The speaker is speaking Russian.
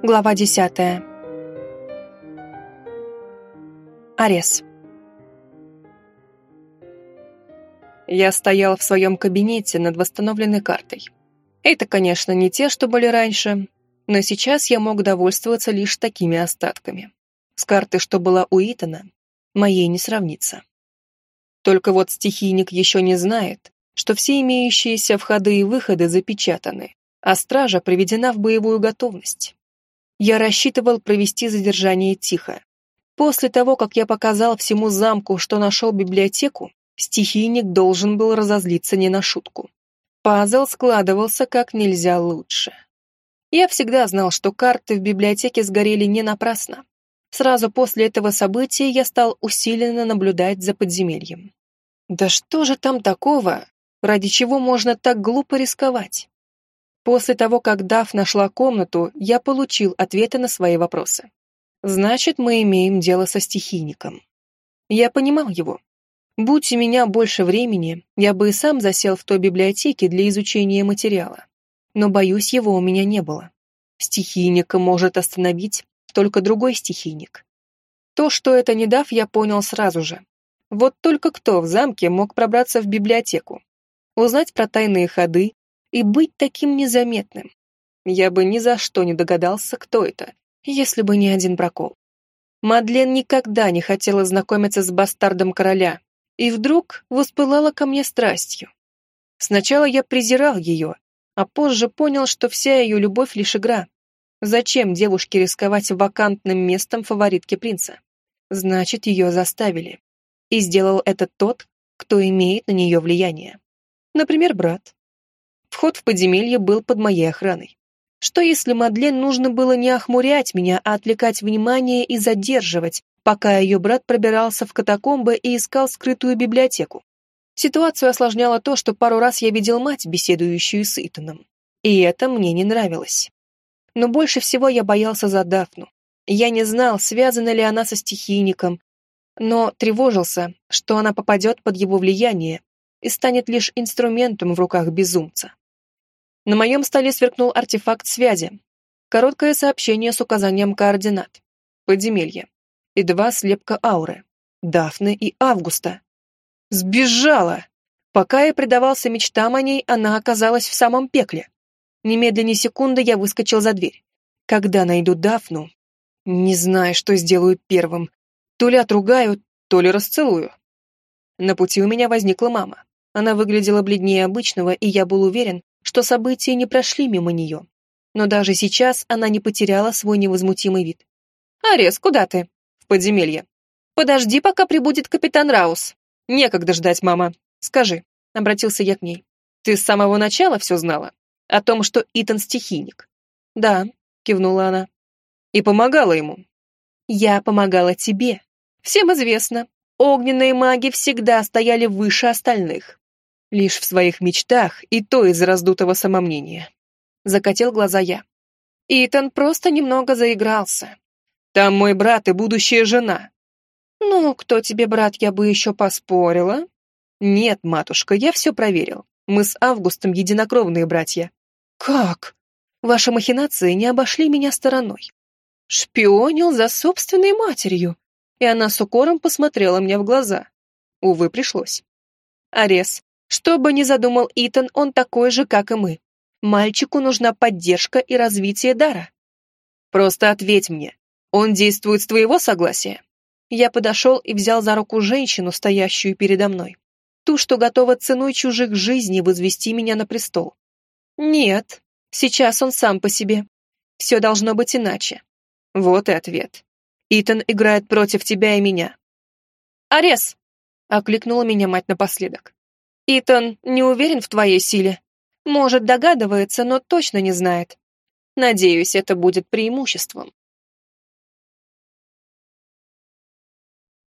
Глава десятая. Арес. Я стоял в своем кабинете над восстановленной картой. Это, конечно, не те, что были раньше, но сейчас я мог довольствоваться лишь такими остатками. С карты, что была у Итана, моей не сравнится. Только вот стихийник еще не знает, что все имеющиеся входы и выходы запечатаны, а стража приведена в боевую готовность. Я рассчитывал провести задержание тихо. После того, как я показал всему замку, что нашел библиотеку, стихийник должен был разозлиться не на шутку. Пазл складывался как нельзя лучше. Я всегда знал, что карты в библиотеке сгорели не напрасно. Сразу после этого события я стал усиленно наблюдать за подземельем. Да что же там такого, ради чего можно так глупо рисковать? После того, как Дав нашла комнату, я получил ответы на свои вопросы. Значит, мы имеем дело со стихийником. Я понимал его. Будь у меня больше времени, я бы и сам засел в той библиотеке для изучения материала. Но, боюсь, его у меня не было. Стихийника может остановить только другой стихийник. То, что это не Дав, я понял сразу же. Вот только кто в замке мог пробраться в библиотеку, узнать про тайные ходы, и быть таким незаметным. Я бы ни за что не догадался, кто это, если бы не один прокол. Мадлен никогда не хотела знакомиться с бастардом короля, и вдруг воспылала ко мне страстью. Сначала я презирал ее, а позже понял, что вся ее любовь лишь игра. Зачем девушке рисковать вакантным местом фаворитки принца? Значит, ее заставили. И сделал это тот, кто имеет на нее влияние. Например, брат. Вход в подземелье был под моей охраной. Что если Мадлен нужно было не охмурять меня, а отвлекать внимание и задерживать, пока ее брат пробирался в катакомбы и искал скрытую библиотеку? Ситуацию осложняло то, что пару раз я видел мать, беседующую с Итаном. И это мне не нравилось. Но больше всего я боялся за Дафну. Я не знал, связана ли она со стихийником, но тревожился, что она попадет под его влияние и станет лишь инструментом в руках безумца. На моем столе сверкнул артефакт связи. Короткое сообщение с указанием координат. Подземелье. И два слепка ауры. Дафны и Августа. Сбежала! Пока я предавался мечтам о ней, она оказалась в самом пекле. Немедленно секунды я выскочил за дверь. Когда найду Дафну, не знаю, что сделаю первым. То ли отругаю, то ли расцелую. На пути у меня возникла мама. Она выглядела бледнее обычного, и я был уверен, что события не прошли мимо нее. Но даже сейчас она не потеряла свой невозмутимый вид. «Арес, куда ты?» «В подземелье». «Подожди, пока прибудет капитан Раус». «Некогда ждать, мама. Скажи», — обратился я к ней. «Ты с самого начала все знала? О том, что Итан стихийник?» «Да», — кивнула она. «И помогала ему?» «Я помогала тебе. Всем известно, огненные маги всегда стояли выше остальных. Лишь в своих мечтах, и то из раздутого самомнения. Закатил глаза я. Итан просто немного заигрался. Там мой брат и будущая жена. Ну, кто тебе брат, я бы еще поспорила. Нет, матушка, я все проверил. Мы с Августом единокровные братья. Как? Ваши махинации не обошли меня стороной. Шпионил за собственной матерью. И она с укором посмотрела мне в глаза. Увы, пришлось. Арес, что бы ни задумал Итан, он такой же, как и мы. Мальчику нужна поддержка и развитие дара. Просто ответь мне, он действует с твоего согласия? Я подошел и взял за руку женщину, стоящую передо мной. Ту, что готова ценой чужих жизней возвести меня на престол. Нет, сейчас он сам по себе. Все должно быть иначе. Вот и ответ. Итан играет против тебя и меня. «Арес!» — окликнула меня мать напоследок. Итан не уверен в твоей силе. Может, догадывается, но точно не знает. Надеюсь, это будет преимуществом.